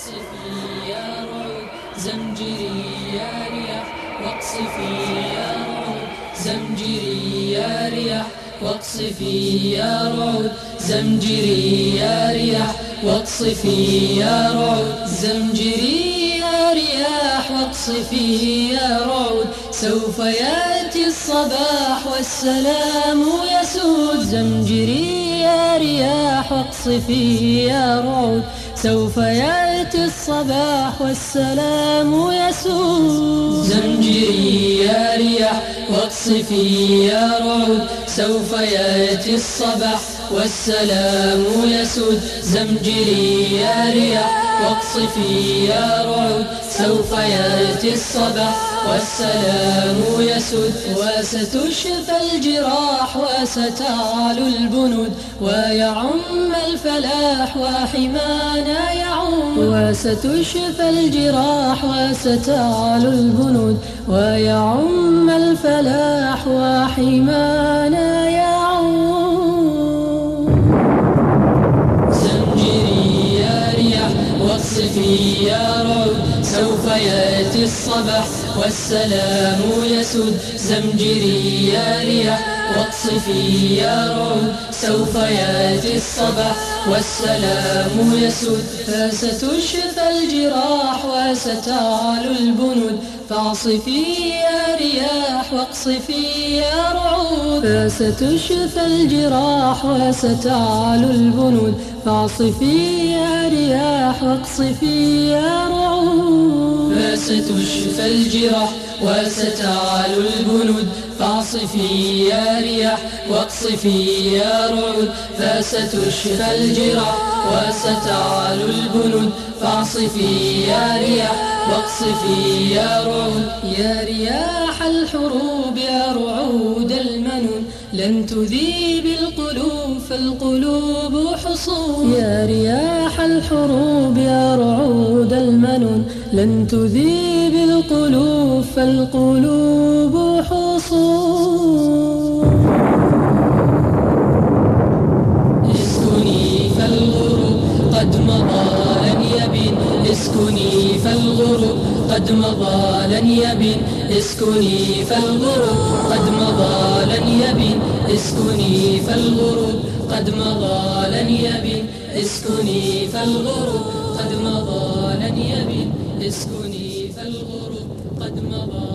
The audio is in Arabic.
واقصفي يا رعود زمجري يا رياح واقصفي يا رعود زمجري يا رياح واقصفي يا رعود زمجري يا رياح واقصفي يا رعود زمجري يا رياح واقصفي يا رعود سوف يأتي الصباح والسلام يسود. زمجري يا رياح واقصفي يا رعود سوف يأتي الصباح والسلام يسود. زمجري يا رياح واقصفي يا رعود سوف يأتي الصباح والسلام يسود. زمجري يا رياح واقصفي يا رعود. سوف يأتي الصباح والسلام يسد وستشفى الجراح وستعلو البنود ويعم الفلاح وحمانا يعم وستشفى الجراح وستعلو البنود ويعم الفلاح وحمانا سوف يأتي الصباح والسلام يسود. زمجري يا رياح واقصفي يا رعود سوف يأتي الصباح والسلام يسود. فستشفى الجراح وستعلو البنود. فاعصفي يا رياح واقصفي يا فستشفى الجراح وستعلو البنود. فاعصفي يا رياح واقصفي يا رعود. فستشفى الجراح وستعلو البنود. فاعصفي يا رياح واقصفي يا رعود. فستشفى الجراح وستعلو البنود. فاعصفي يا رياح واقصفي يا رعود يا رياح الحروب يا رعود المنون. لن تذيب القلوب فالقلوب حصون. يا رياح الحروب يا رعود المنون. لن تذيب القلوب فالقلوب حصون. اسكني فالغروب قد مضى لن يبين اسكني فالغروب قد مضى لن يبين اسكني فالغروب قد مضى لن يبين اسكني فالغروب قد مضى لن يبين اسكني فالغروب قد مضى.